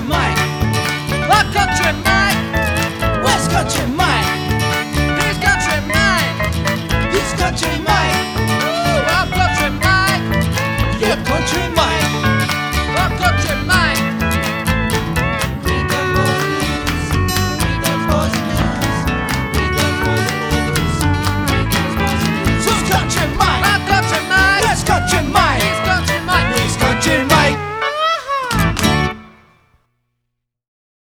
Mike.